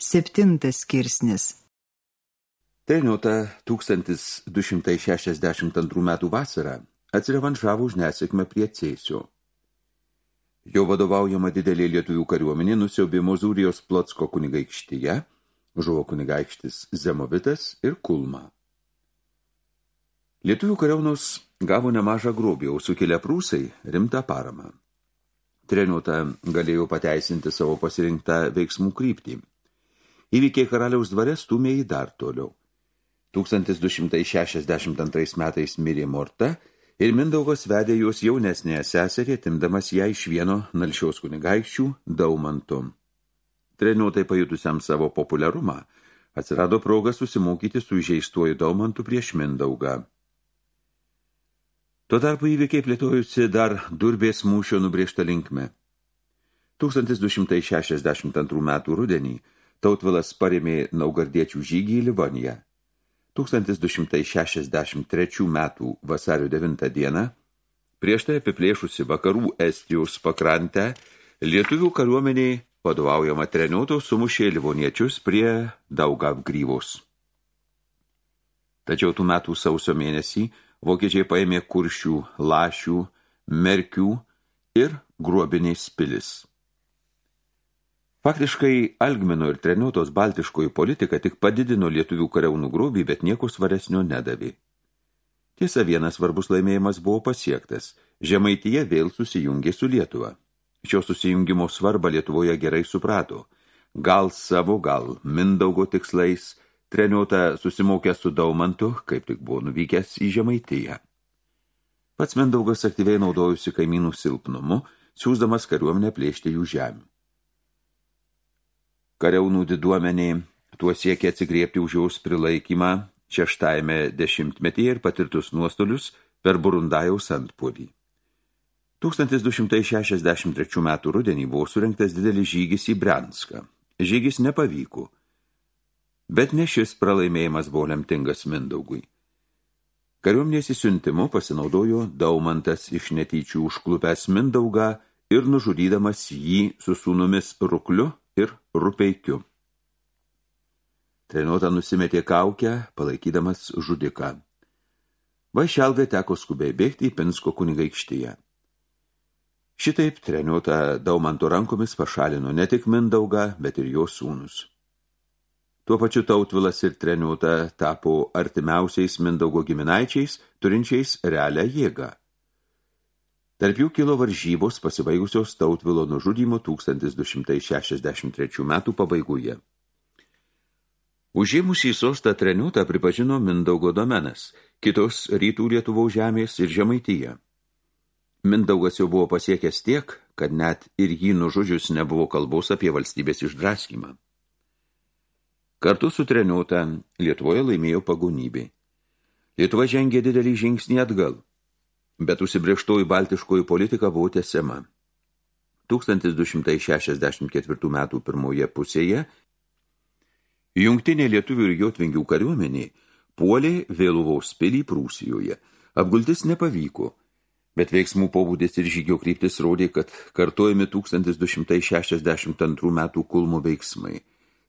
Septintas skirsnis Treniota 1262 metų vasarą atsirevanšavo už nesėkmę prie Cėsio. Jo vadovaujama didelė lietuvių kariuomenė nusiaubė Mozūrijos Plotsko kunigaikštyje, žuvo kunigaikštis Zemovitas ir Kulma. Lietuvių kariaunos gavo nemažą grobį, o sukilę prūsai rimtą paramą. Treniota galėjo pateisinti savo pasirinktą veiksmų kryptį. Įvykiai karaliaus dvare stumė į dar toliau. 1262 metais mirė Morta ir Mindaugas vedė jos jaunesnėje seserį, timdamas ją iš vieno nalšiaus kunigaikščių Daumantu. Treniuotai pajutusiam savo populiarumą, atsirado proga susimokyti su įžeistuoju Daumantu prieš Mindaugą. Tuo tarpu įvykiai plėtojusi dar durbės mūšio nubrėžta linkme. 1262 metų rudenį Tautvilas parėmė naugardiečių žygį į Livoniją. 1263 metų vasario 9 dieną prieš tai apiplėšusi vakarų Estijos pakrantę lietuvių kariuomeniai vadovaujama treniuoto sumušė livoniečius prie Daugavgryvos. Tačiau tų metų sausio mėnesį vokiečiai paėmė kuršių, lašių, merkių ir gruobiniais pilis. Faktiškai Algmino ir treniuotos baltiškoji politika tik padidino lietuvių kariaunų grobį, bet nieko svaresnio nedavė. Tiesa, vienas svarbus laimėjimas buvo pasiektas. Žemaityje vėl susijungė su Lietuva. Šio susijungimo svarbą Lietuvoje gerai suprato. Gal savo, gal Mindaugo tikslais, treniuota susimokė su Daumantu, kaip tik buvo nuvykęs į Žemaityje. Pats Mindaugas aktyviai naudojusi kaimynų silpnumu, siūsdamas kariuomenę plėšti jų žemių. Kariaunų diduomeniai tuo siekia atsigriepti už jaus prilaikymą šeštajame dešimtmetyje ir patirtus nuostolius per Burundajaus antpolį. 1263 metų rudenį buvo surinktas didelis žygis į Branską. Žygis nepavyko, bet ne šis pralaimėjimas buvo lemtingas Mindaugui. Kariuomenės įsiuntimu pasinaudojo Daumantas iš netyčių užklupęs Mindaugą ir nužudydamas jį su sūnumis Rukliu ir rupeikiu. Trenuota nusimetė kaukę, palaikydamas žudiką. Vaišelgai teko skubiai bėgti į Pinsko kunigaikštyje. Šitaip treniuota Daumanto rankomis pašalino ne tik Mindaugą, bet ir jo sūnus. Tuo pačiu Tautvilas ir treniuota tapo artimiausiais Mindaugo giminaičiais, turinčiais realią jėgą. Tarp jų kilo varžybos pasibaigusios Tautvilo nužudymo 1263 metų pabaigoje. Užėmusį sostą treniutą pripažino Mindaugo domenas, kitos rytų Lietuvos žemės ir Žemaityje. Mindaugas jau buvo pasiekęs tiek, kad net ir jį nužudžius nebuvo kalbos apie valstybės išdraskymą. Kartu su treniuota Lietuvoje laimėjo pagonybė. Lietuva žengė didelį žingsnį atgal – bet užsibrieštoji baltiškoji politika buvo tęsiama. 1264 metų pirmoje pusėje jungtinė lietuvių ir jotvingių kariuomenė puolė Vėluvaus pilį Prūsijoje. Apgultis nepavyko, bet veiksmų pobūdis ir žygio kryptis rodė, kad kartojami 1262 metų kulmo veiksmai.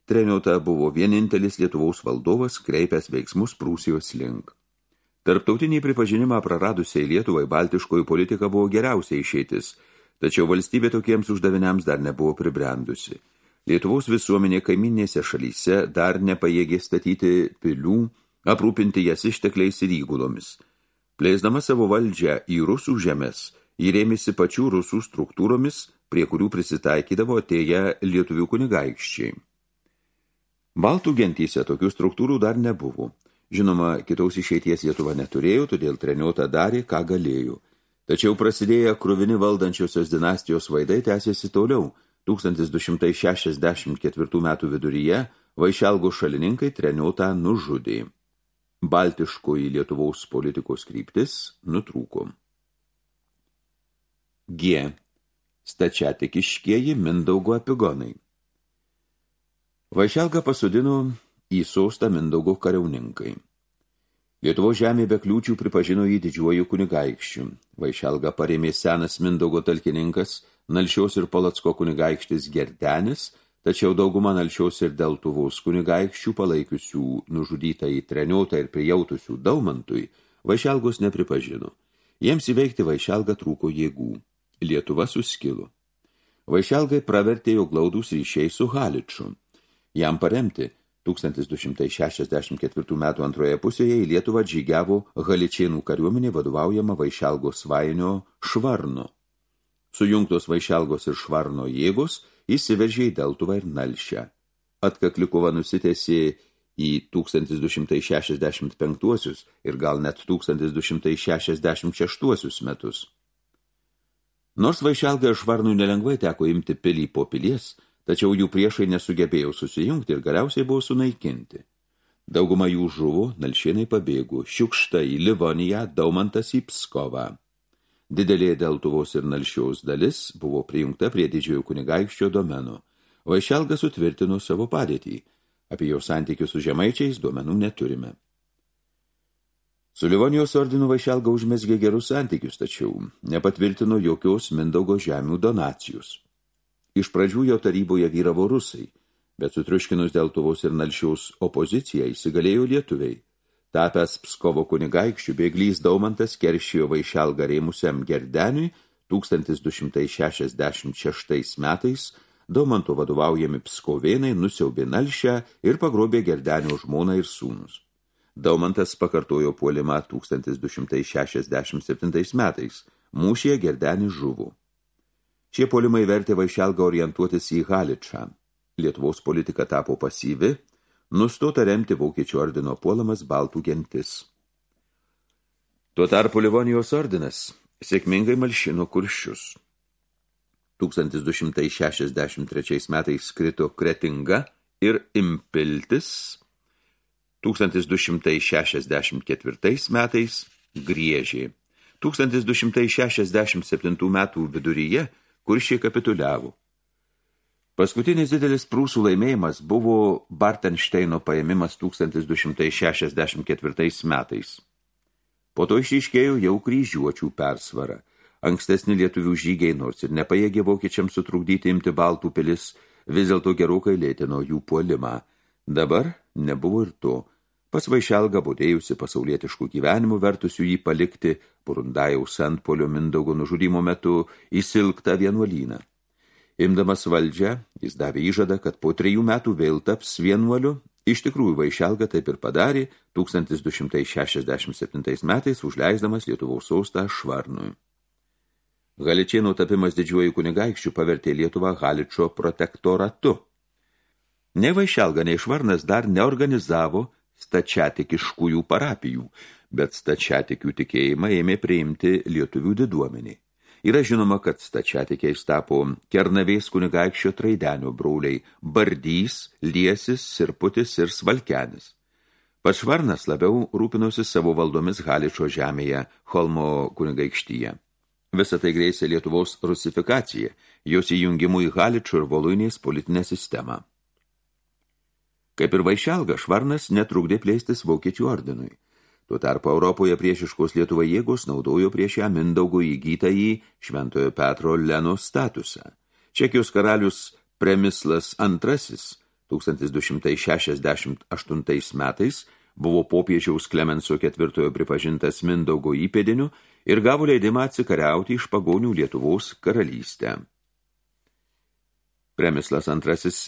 Treniota buvo vienintelis Lietuvaus valdovas, kreipęs veiksmus Prūsijos link. Tarptautinį pripažinimą praradusiai Lietuvai baltiškoji politika buvo geriausia išeitis, tačiau valstybė tokiems uždaviniams dar nebuvo pribrendusi. Lietuvos visuomenė kaiminėse šalyse dar nepajėgė statyti pilių, aprūpinti jas ištekliais ir įgulomis. Plėsdama savo valdžią į rusų žemės, jį rėmėsi pačių rusų struktūromis, prie kurių prisitaikydavo atėję lietuvių kunigaikščiai. Baltų gentyse tokių struktūrų dar nebuvo. Žinoma, kitos išeities Lietuva neturėjo, todėl treniota darė, ką galėjo. Tačiau prasidėję kruvini valdančiosios dinastijos vaidai tęsėsi toliau. 1264 metų viduryje Vaišelgo šalininkai treniotą nužudė. Baltiškoji Lietuvaus politikos kryptis nutrūko. G. Stačiatikiškieji Mindaugo epigonai. Vaišelga pasodino į sostą Mindaugo kariauninkai. Lietuvo žemė be kliūčių pripažino jį didžiuoju kunigaikščiu. Vaišelga parėmė senas Mindaugo talkininkas, Nalšiaus ir Palacko kunigaikštis Gerdenis, tačiau dauguma Nalšiaus ir Deltuvos kunigaikščių palaikiusių nužudytą į treniotą ir prijautusių Daumantui, Vaišelgos nepripažino. Jiems įveikti Vaišelgą trūko jėgų. Lietuva suskilo. Vaišelgai pravertė jo glaudus ryšiai su Haliču. Jam paremti 1264 metų antroje pusėje į Lietuvą džygiavo Haličėnų kariuomenė vadovaujama Vaišelgos svainio Švarno. Sujungtos Vaišelgos ir Švarno jėgos įsiveržė į Deltuvą ir Nalšę. Atkaklikova nusitėsi į 1265 ir gal net 1266 metus. Nors Vaišelgai Švarnui nelengvai teko imti pilį po pilies, tačiau jų priešai nesugebėjo susijungti ir galiausiai buvo sunaikinti. Dauguma jų žuvo, nalšienai pabėgo, šiukšta į Livoniją, Daumantas į Pskovą. Didelė Deltuvos ir Nalšiaus dalis buvo prijungta prie didžiojo kunigaikščio domeno. Vaišelga sutvirtino savo padėtį. Apie jo santykius su žemaičiais duomenų neturime. Su Livonijos ordinu Vaišelga užmesgė gerus santykius, tačiau nepatvirtino jokios Mindaugo žemių donacijus. Iš pradžių jo taryboje vyravo rusai, bet sutriuškinus Deltuvos ir Nalšiaus opoziciją įsigalėjo lietuviai. Tapęs Pskovo kunigaikščių bėglys Daumantas keršijo Vaišelgą rėmusiam Gerdeniui 1266 metais Daumanto vadovaujami Pskovėnai nusiaubė Nalšę ir pagrobė Gerdenio žmoną ir sūnus. Daumantas pakartojo puolimą 1267 metais. Mūšėje Gerdenis žuvo. Šie polimai vertė Vaišelgą orientuotis į Haličą. Lietuvos politika tapo pasyvi, nustota remti Vokiečių ordino puolamas Baltų gentis. Tuo tarpu Livonijos ordinas sėkmingai malšino kuršius. 1263 metais skrito Kretinga ir Impiltis, 1264 metais Griežė. 1267 metų viduryje kuršiai kapituliavo. Paskutinis didelis prūsų laimėjimas buvo Bartenšteino paėmimas 1264 metais. Po to išryškėjo jau kryžiuočių persvara. Ankstesni lietuvių žygiai, nors ir nepajėgė vokiečiams sutrukdyti imti baltų pilis, vis dėlto gerokai lėtino jų puolimą. Dabar nebuvo ir to. Pas Vaišelga būdėjusi pasaulietiškų gyvenimų vertusių jį palikti Purundajaus antpolio Mindaugo nužudimo metu įsilgtą vienuolyną. Imdamas valdžią, jis davė įžadą, kad po trejų metų vėl taps vienuoliu, iš tikrųjų Vaišelga taip ir padarė 1267 metais užleisdamas Lietuvos sostą Švarnui. Galičienų tapimas didžiuoju kunigaikščių pavertė Lietuvą Haličo protektoratu. Ne Vaišelga, nei Švarnas dar neorganizavo stačiatikiškųjų parapijų, bet stačiatikių tikėjimą ėmė priimti lietuvių diduomenį. Yra žinoma, kad stačiatikiais tapo Kernavės kunigaikščio traidenio brauliai Bardys, Liesis, Sirputis ir Svalkenis. Pašvarnas labiau rūpinosi savo valdomis Haličio žemėje, Holmo kunigaikštyje. Visą tai grėsė Lietuvos rusifikacija, jos įjungimų į Haličio ir Voluinės politinę sistemą. Kaip ir Vaišelga, Švarnas netrukdė plėstis Vokiečių ordinui. Tuo tarpu Europoje priešiškos Lietuva jėgos naudojo prieš ją Mindaugo įgytą į Šventojo Petro Leno statusą. Čekijos karalius Premislas II 1268 metais buvo popiežiaus Klemenso ketvirtojo pripažintas Mindaugo įpėdiniu ir gavo leidimą atsikariauti iš pagonių Lietuvos karalystę. Premislas II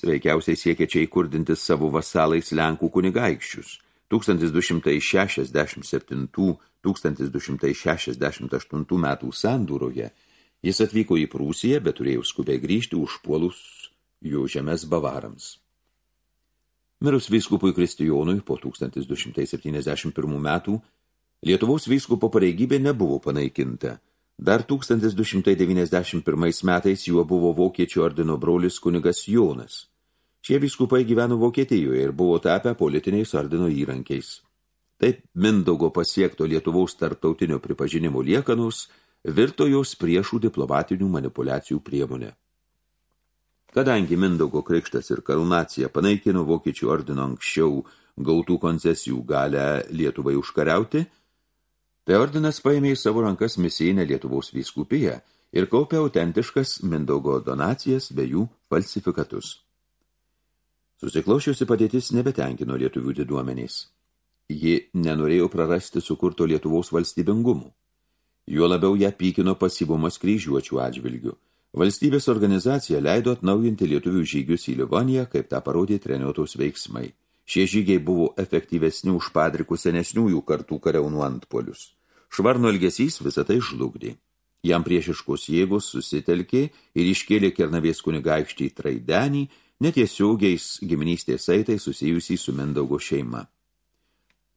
veikiausiai siekė čia įkurdinti savo vasalais Lenkų kunigaikščius. 1267-1268 metų sandūroje jis atvyko į Prūsiją, bet turėjo skubiai grįžti užpuolus jų žemės bavarams. Mirus vyskupui Kristijonui po 1271 metų Lietuvos vyskupo pareigybė nebuvo panaikinta – Dar 1291 metais juo buvo vokiečių ordino brolis kunigas Jonas. Šie vyskupai gyveno Vokietijoje ir buvo tapę politiniais ordino įrankiais. Taip Mindaugo pasiekto Lietuvaus tarptautinio pripažinimo liekanos virto jos priešų diplomatinių manipulacijų priemonė. Kadangi Mindaugo krikštas ir karūnacija panaikino Vokiečių ordino anksčiau gautų koncesijų galę Lietuvai užkariauti – Tai ordinas paėmė į savo rankas misijinę Lietuvos vyskupiją ir kaupė autentiškas Mindaugo donacijas bei jų falsifikatus. Susiklošiusi padėtis nebetenkino lietuvių diduomenys. Ji nenorėjo prarasti sukurto Lietuvos valstybingumų. Juo labiau ją pykino pasyvumas kryžiuočių atžvilgių. Valstybės organizacija leido atnaujinti lietuvių žygius į Livoniją, kaip tą parodė treniuotos veiksmai. Šie žygiai buvo efektyvesni už padrikų senesniųjų kartų kariaunų antpolius. Švarno elgesys visą tai žlugdė. Jam priešiškos jėgos susitelkė ir iškėlė Kernavės kunigaikštį traidenį, netiesiogiais giminystės saitai susijusiai su Mindaugo šeima.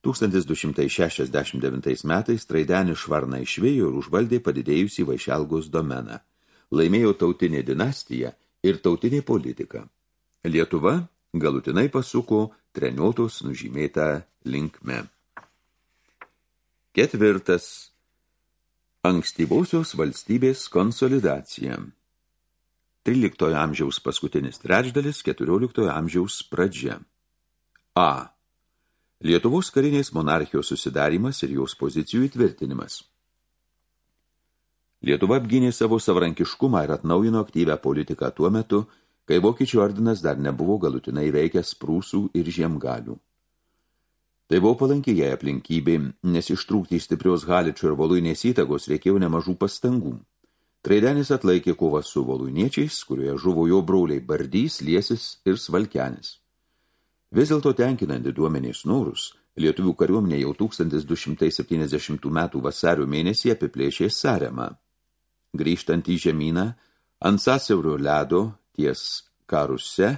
1269 metais traidenį švarną išvėjo ir užvaldė padidėjusį Vaišelgos domeną. Laimėjo tautinė dinastija ir tautinė politika. Lietuva galutinai pasuko treniotos nužymėtą linkme. Ketvirtas. Ankstyvosios valstybės konsolidacija. 13 amžiaus paskutinis trečdalis, 14 amžiaus pradžia. A. Lietuvos karinės monarchijos susidarimas ir jos pozicijų įtvirtinimas. Lietuva apgynė savo savrankiškumą ir atnaujino aktyvę politiką tuo metu, kai vokiečių ordinas dar nebuvo galutinai veikęs prūsų ir žiemgalių. Tai buvo palankiai jai aplinkybė, nes ištrūkti iš stiprios haličio ir voluinės įtagos reikėjo nemažų pastangų. Traidenis atlaikė kovą su voluiniečiais, kurioje žuvo jo broliai Bardys, Liesis ir Svalkenis. Vis dėlto tenkinant diduomenės norus, lietuvių kariuomenė jau 1270 metų vasario mėnesį apiplėšė Saremą. Grįžtant į žemyną, ant sąsiaurio ledo ties karuse,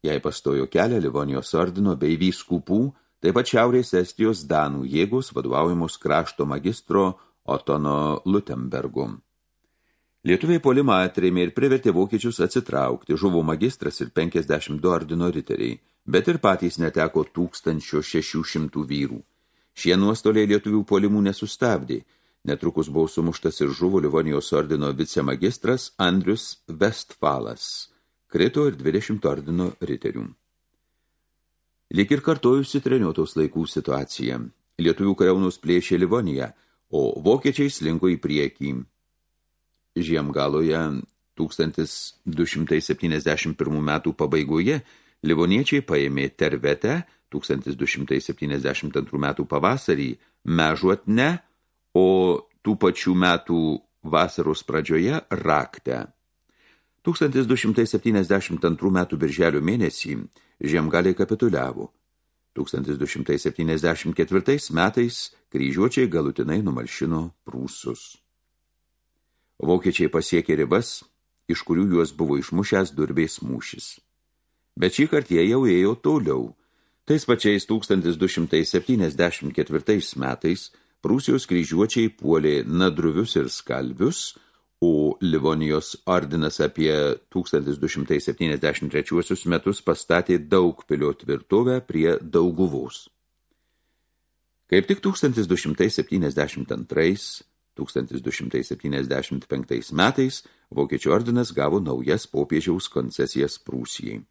jai pastojo kelią Livonijos ordino bei vyskupų, taip pat Šiaurės Estijos Danų jėgos vadovaujamos krašto magistro Otono Lutembergu. Lietuviai polimą atrėmė ir privertė vokiečius atsitraukti, žuvo magistras ir 52 ordino riteriai – bet ir patys neteko 1600 vyrų. Šie nuostoliai lietuvių polimų nesustabdė. Netrukus buvo sumuštas ir žuvo Livonijos ordino vicemagistras Andrius Westfalas. Krito ir 20 ordino riterių. Lik ir kartojusi treniuotos laikų situacija. Lietuvių kariaunus plėšė Livoniją, o vokiečiai slinko į priekį. Žiemgaloje 1271 metų pabaigoje Livoniečiai paėmė Tervetę 1272 metų pavasarį, Mežuotne, o tų pačių metų vasaros pradžioje Raktę. 1272 metų birželio mėnesį žiemgaliai kapituliavo. 1274 metais kryžiuočiai galutinai numalšino prūsus. Vokiečiai pasiekė ribas, iš kurių juos buvo išmušęs durbės mūšis bet šį kartą jie jau ėjo toliau. Tais pačiais 1274 metais Prūsijos kryžiuočiai puolė nadruvius ir skalvius, o Livonijos ordinas apie 1273 metus pastatė daug pilio tvirtovę prie Dauguvos. Kaip tik 1272-1275 metais Vokiečių ordinas gavo naujas popiežiaus koncesijas Prūsijai.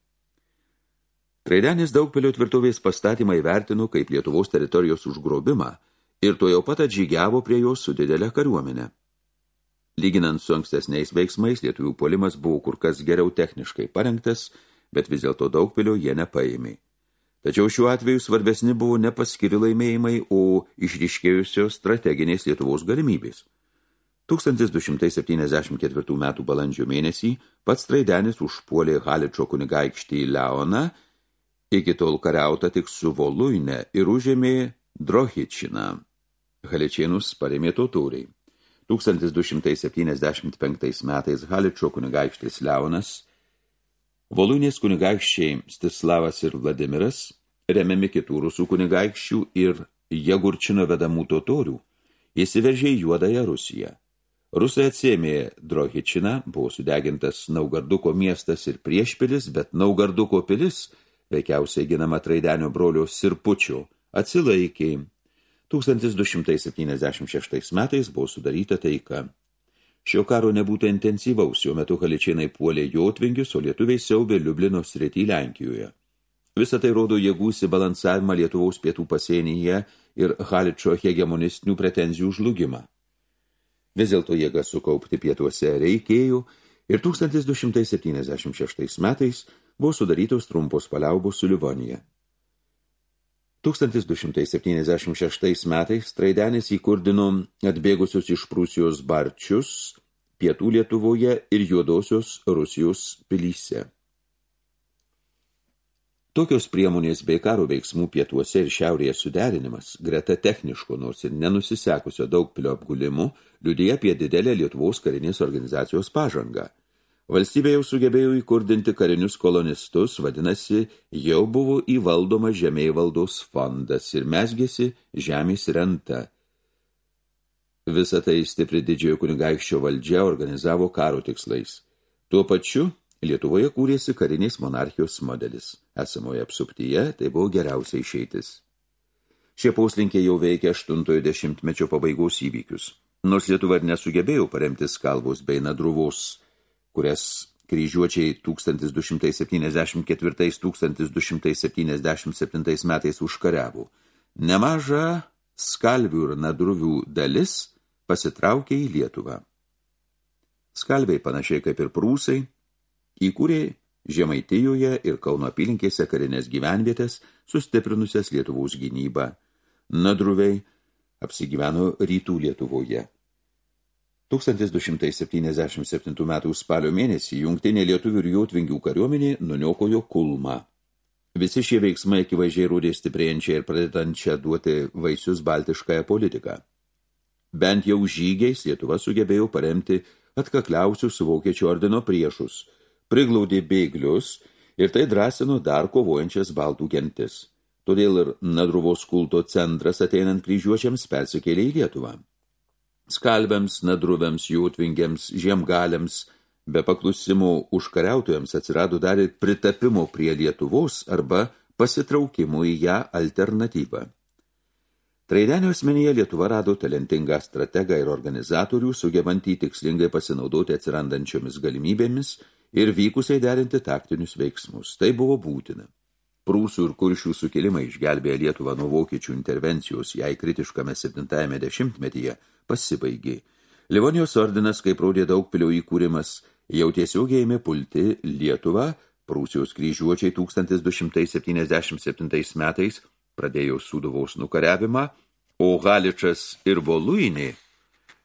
Traidenis daugpilio tvirtovės pastatymą įvertino kaip Lietuvos teritorijos užgrobimą ir to jau pat atžygiavo prie jos su didelė kariuomenė. Lyginant su ankstesniais veiksmais, lietuvių polimas buvo kur kas geriau techniškai parengtas, bet vis dėlto daugpilio jie nepaėmė. Tačiau šiuo atveju svarbesni buvo ne paskiri laimėjimai, o išryškėjusios strateginės Lietuvos galimybės. 1274 metų balandžio mėnesį pats Traidenis užpuolė Haličo kunigaikštį Leoną Iki tol kariauta tik su Voluine ir užėmė Drohičiną. Haličienus parėmė totoriai. 1275 metais Haličio kunigaikštis Leonas, Voluinės kunigaikščiai Stislavas ir Vladimiras, remiami kitų rusų kunigaikščių ir Jagurčino vedamų totorių, įsiveržė į Juodąją Rusiją. Rusai atsėmė Drohičiną, buvo sudegintas Naugarduko miestas ir priešpilis, bet Naugarduko pilis – veikiausiai ginama traidenio brolio Sirpučio, atsilaikė. 1276 metais buvo sudaryta taika. Šio karo nebūtų intensyvaus, jo metu haličienai puolė jotvingius, o lietuviai siaubė Liublino sritį Lenkijoje. Visą tai rodo jėgų įsibalansavimą Lietuvaus pietų pasienyje ir Haličio hegemonistinių pretenzijų žlugimą. Vis dėlto jėga sukaupti pietuose reikėjo ir 1276 metais buvo sudarytos trumpos paliaubos su Livonija. 1276 metais Traidenis įkurdino atbėgusius iš Prūsijos barčius pietų Lietuvoje ir juodosios Rusijos pilyse. Tokios priemonės bei karo veiksmų pietuose ir šiaurėje suderinimas, greta techniško nors ir nenusisekusio daug pilio apgulimų, liudija apie didelę Lietuvos karinės organizacijos pažangą. Valstybė jau sugebėjo įkurdinti karinius kolonistus, vadinasi, jau buvo įvaldoma žemėj valdos fondas ir mesgėsi žemės renta. Visą tai stipri didžiojo kunigaikščio valdžia organizavo karo tikslais. Tuo pačiu Lietuvoje kūrėsi karinės monarchijos modelis. Esamoje apsuptyje tai buvo geriausia išeitis. Šie poslinkiai jau veikia 80-mečio pabaigos įvykius. Nors Lietuva ir nesugebėjo paremti skalbos bei nadruvos, kurias kryžiuočiai 1274-1277 metais užkariavo. Nemaža skalvių ir nadruvių dalis pasitraukė į Lietuvą. Skalviai panašiai kaip ir prūsai, Įkūrė Žemaitijoje ir Kauno apylinkėse karinės gyvenvietės, sustiprinusias Lietuvos gynybą. Nadruviai apsigyveno rytų Lietuvoje. 1277 metų spalio mėnesį jungtinė lietuvių ir jautvingių kariuomenė nuniokojo Kulmą. Visi šie veiksmai akivaizdžiai rodė stiprėjančią ir pradedančią duoti vaisius baltiškąją politiką. Bent jau žygiais Lietuva sugebėjo paremti atkakliausius vokiečių ordino priešus – priglaudė bėglius ir tai drąsino dar kovojančias baltų gentis. Todėl ir Nadruvos kulto centras ateinant kryžiuočiams persikėlė į Lietuvą. Skalbiams, nadruviams, jūtvingiams, žiemgaliams, be paklusimo užkariautojams atsirado dar ir pritapimo prie Lietuvos arba pasitraukimo į ją alternatyvą. Traidenio asmenyje Lietuva rado talentingą strategą ir organizatorių, sugebantį tikslingai pasinaudoti atsirandančiomis galimybėmis ir vykusiai derinti taktinius veiksmus. Tai buvo būtina. Prūsų ir kuršių sukilimai išgelbėjo Lietuvą nuo vokiečių intervencijos, jai kritiškame 70-ame dešimtmetyje pasibaigė. Livonijos ordinas, kaip rodė daug pilio įkūrimas, jau tiesiogiai ėmė pulti Lietuvą, Prūsijos kryžiuočiai 1277 metais pradėjo Sūduvos nukariavimą, o Haličas ir Voluinė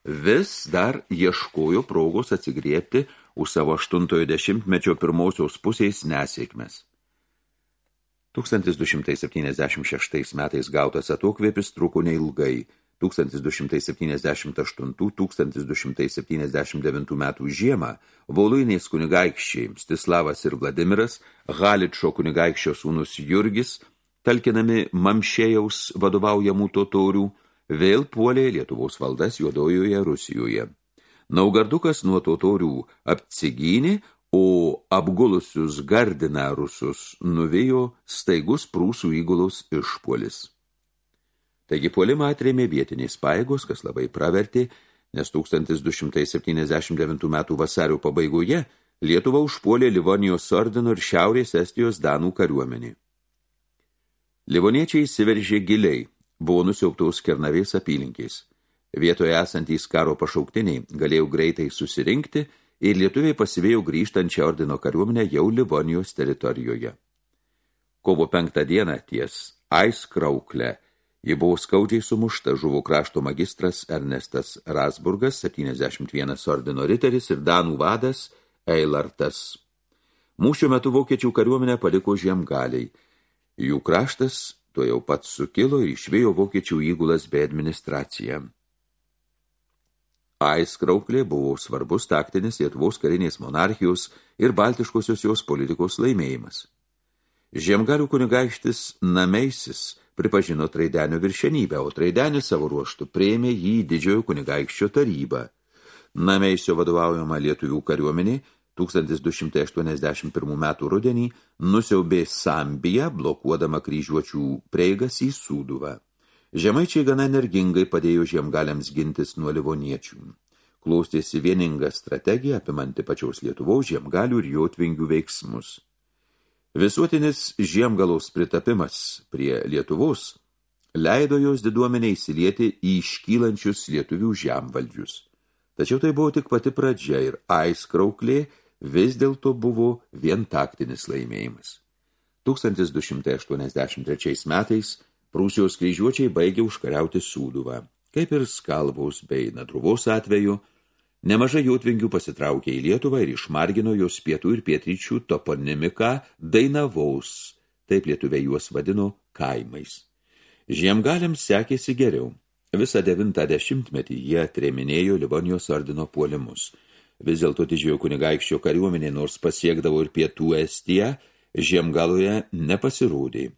vis dar ieškojo progos atsigriepti už savo aštuntojo dešimtmečio pirmosios pusės nesėkmes. 1276 metais gautas atokvėpis truko neilgai. 1278-1279 metų žiemą Voluinės kunigaikščiai Stislavas ir Vladimiras, Haličo kunigaikščio sūnus Jurgis, talkinami Mamšėjaus vadovaujamų totorių, vėl puolė Lietuvos valdas Juodojoje Rusijoje. Naugardukas nuo totorių apsigynė, o apgulusius gardina rusus nuvijo staigus prūsų įgulos išpuolis. Taigi puolimą atrėmė vietinės paėgos, kas labai pravertė, nes 1279 metų vasario pabaigoje Lietuva užpuolė Livonijos ordino ir Šiaurės Estijos Danų kariuomenį. Livoniečiai įsiveržė giliai, buvo nusiauptaus Kernavės apylinkiais. Vietoje esantys karo pašauktiniai galėjo greitai susirinkti ir lietuviai pasivėjo grįžtančią ordino kariuomenę jau Livonijos teritorijoje. Kovo penktą dieną ties Aiskrauklę ji buvo skaudžiai sumušta žuvų krašto magistras Ernestas Rasburgas, 71 ordino riteris ir Danų vadas Eilartas. Mūšio metu vokiečių kariuomenę paliko žiemgaliai. Jų kraštas to jau pats sukilo ir išvėjo vokiečių įgulas bei administraciją. Aiskrauklė buvo svarbus taktinis Lietuvos karinės monarchijos ir baltiškosios jos politikos laimėjimas. Žiemgalių kunigaikštis Nameisis pripažino Traidenio viršenybę, o Traidenis savo ruoštų prieimė jį didžiojo kunigaikščio tarybą. Nameisio vadovaujama lietuvių kariuomenė 1281 metų rudenį nusiaubė Sambiją, blokuodama kryžiuočių prieigas į Sūduvą. Žemaičiai gana energingai padėjo žiemgaliams gintis nuo livoniečių. Klaustėsi vieninga strategija apimanti pačiaus Lietuvos žiemgalių ir jotvingių veiksmus. Visuotinis žiemgalos pritapimas prie Lietuvos leido jos diduomenė įsilieti į iškylančius lietuvių žemvaldžius. Tačiau tai buvo tik pati pradžia ir aiskrauklė vis dėlto buvo vien taktinis laimėjimas. 1283 metais Prūsijos kryžiuočiai baigė užkariauti Sūduvą. Kaip ir Skalvaus bei Nadruvos atveju, nemažai jotvingių pasitraukė į Lietuvą ir išmargino jos pietų ir pietryčių toponimiką Dainavaus, taip lietuviai juos vadino kaimais. Žiemgaliams sekėsi geriau. Visą devintą dešimtmetį jie treminėjo Livonijos ordino puolimus. Vis dėlto didžiojo kunigaikščio kariuomenė, nors pasiekdavo ir pietų Estiją, Žiemgaloje nepasirodė.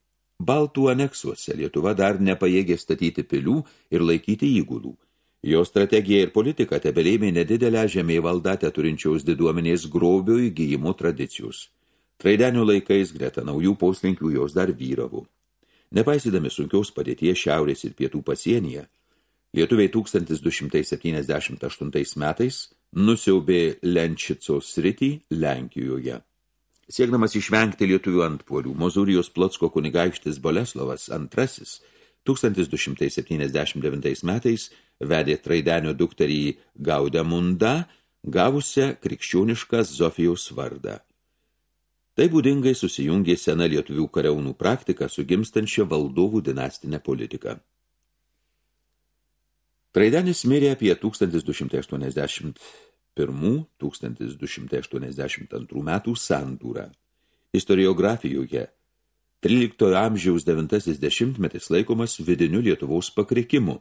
Baltų aneksuose Lietuva dar nepajėgė statyti pilių ir laikyti įgulų. Jo strategija ir politika tebelėmė nedidelę žemė valdatę turinčiaus diduomenės grobio įgyjimų tradicijus. Traidenių laikais greta naujų poslinkių jos dar vyravo. Nepaisydami sunkiaus padėties šiaurės ir pietų pasienyje, lietuviai 1278 metais nusiaubė Lenčicos sritį Lenkijoje. Siekdamas išvengti lietuvių antpuolių, Mozurijos Plotsko kunigaikštis Boleslovas II 1279 metais vedė traidenio dukterį Gaudemundą, gavusią krikščionišką Zofijos vardą. Tai būdingai susijungė sena lietuvių kariaunų praktika su gimstančia valdovų dinastinė politika. Traidenis mirė apie 1281-1282 metų sandūrą. Istoriografijoje 13 amžiaus 9 dešimtmetis laikomas vidiniu Lietuvaus pakrikimu,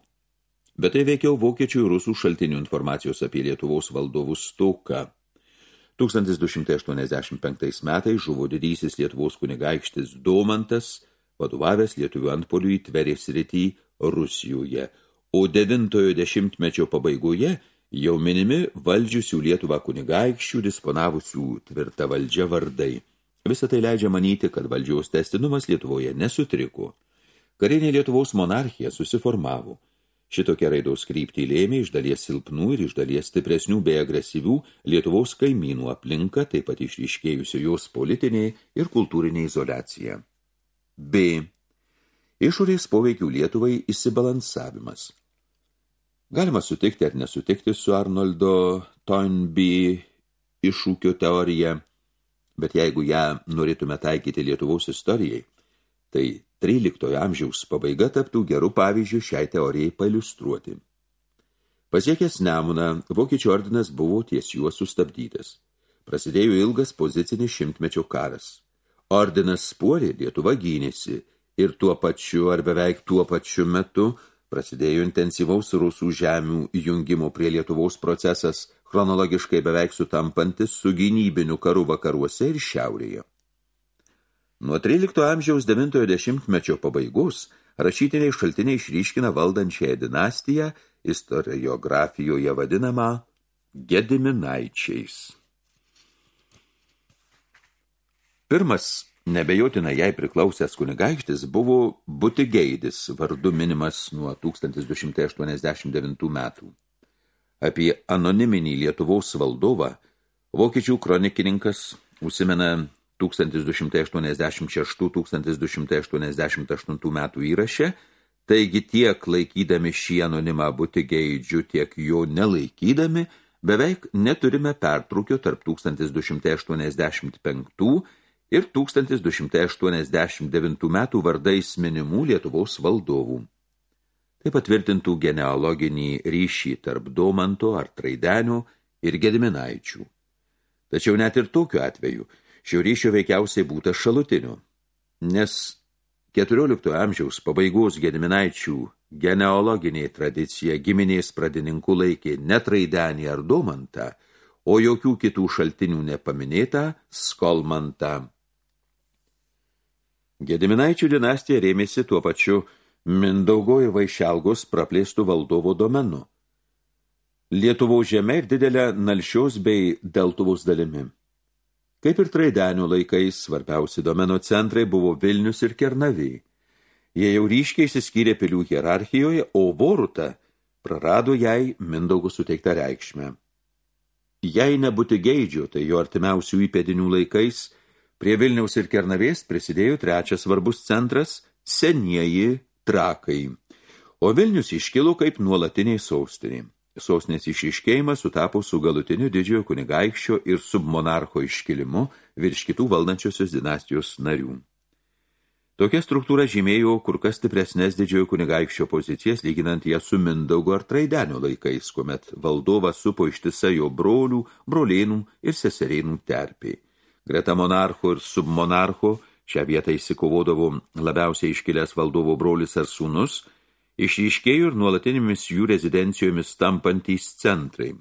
bet tai veikiau vokiečių ir rusų šaltinių informacijos apie Lietuvos valdovus stoka. 1285 metais žuvo didysis Lietuvos kunigaikštis Domantas, vadovavęs lietuvių antpolių į Tverės rytį Rusijoje, o devintojo dešimtmečio pabaigoje jau minimi valdžiusių Lietuvą kunigaikščių disponavusių tvirtą valdžią vardai. Visą tai leidžia manyti, kad valdžiaus testinumas Lietuvoje nesutriko. Karinė Lietuvos monarchija susiformavo – Šitokia raidos kryptį lėmė iš dalies silpnų ir iš dalies stipresnių bei agresyvių Lietuvos kaimynų aplinka, taip pat išryškėjusio jos politinė ir kultūrinė izoliacija. B. Išorės poveikių Lietuvai įsibalansavimas. Galima sutikti ar nesutikti su Arnoldo Toynbee iššūkio teorija, bet jeigu ją norėtume taikyti Lietuvos istorijai, tai 13 amžiaus pabaiga taptų gerų pavyzdžių šiai teorijai paliustruoti. Pasiekęs Nemuną, vokiečių ordinas buvo ties juos sustabdytas. Prasidėjo ilgas pozicinis šimtmečio karas. Ordinas spuolė, Lietuva gynėsi ir tuo pačiu ar beveik tuo pačiu metu prasidėjo intensyvaus rusų žemių jungimo prie Lietuvos procesas, chronologiškai beveik sutampantis su gynybiniu karu vakaruose ir šiaurėje. Nuo 13 amžiaus 9 dešimtmečio pabaigos rašytiniai šaltiniai išryškina valdančiąją dinastiją istoriografijoje vadinamą Gediminaičiais. Pirmas, nebejotina jai priklausęs kunigaikštis, buvo Butigeidis, vardu minimas nuo 1289 metų. Apie anoniminį Lietuvos valdovą vokiečių kronikininkas užsimena 1286-1288 metų įraše, taigi tiek laikydami šį anonimą Butigeidžių, tiek jo nelaikydami, beveik neturime pertrūkio tarp 1285 ir 1289 metų vardais minimų Lietuvos valdovų. Tai patvirtintų genealoginį ryšį tarp Domanto ar Traidenių ir Gediminaičių. Tačiau net ir tokiu atveju – Šio ryšio veikiausiai būta šalutiniu, nes 14 amžiaus pabaigos Gediminaičių genealoginė tradicija giminės pradininkų laikė netraidenį ar domantą, o jokių kitų šaltinių nepaminėta skolmantą. Gediminaičių dinastija rėmėsi tuo pačiu Mindaugo ir Vaišelgos praplėstų valdovo domenu. Lietuvos žemė ir didelė Nalšios bei Deltuvos dalimi. Kaip ir traidenių laikais, svarbiausi domeno centrai buvo Vilnius ir Kernaviai. Jie jau ryškiai įsiskyrė pilių hierarchijoje, o Voruta prarado jai Mindaugų suteiktą reikšmę. Jei nebūti geidžio, tai jo artimiausių įpėdinių laikais prie Vilniaus ir Kernavės prisidėjo trečias svarbus centras – senieji trakai, o Vilnius iškilo kaip nuolatiniai sostinė. Sosnės išiškėjimas sutapo su galutiniu didžiojo kunigaikščio ir submonarcho iškilimu virš kitų valdančiosios dinastijos narių. Tokia struktūra žymėjo kur kas stipresnės didžiojo kunigaikščio pozicijas, lyginant ją su Mindaugo ar Traidenio laikais, kuomet valdovas supo ištisa jo brolių, brolėnų ir seserėnų terpiai. Greta monarcho ir submonarcho šią vietą įsikovodavo labiausiai iškilęs valdovo brolis ar sūnus – išryškėjo ir nuolatinėmis jų rezidencijomis tampantys centrai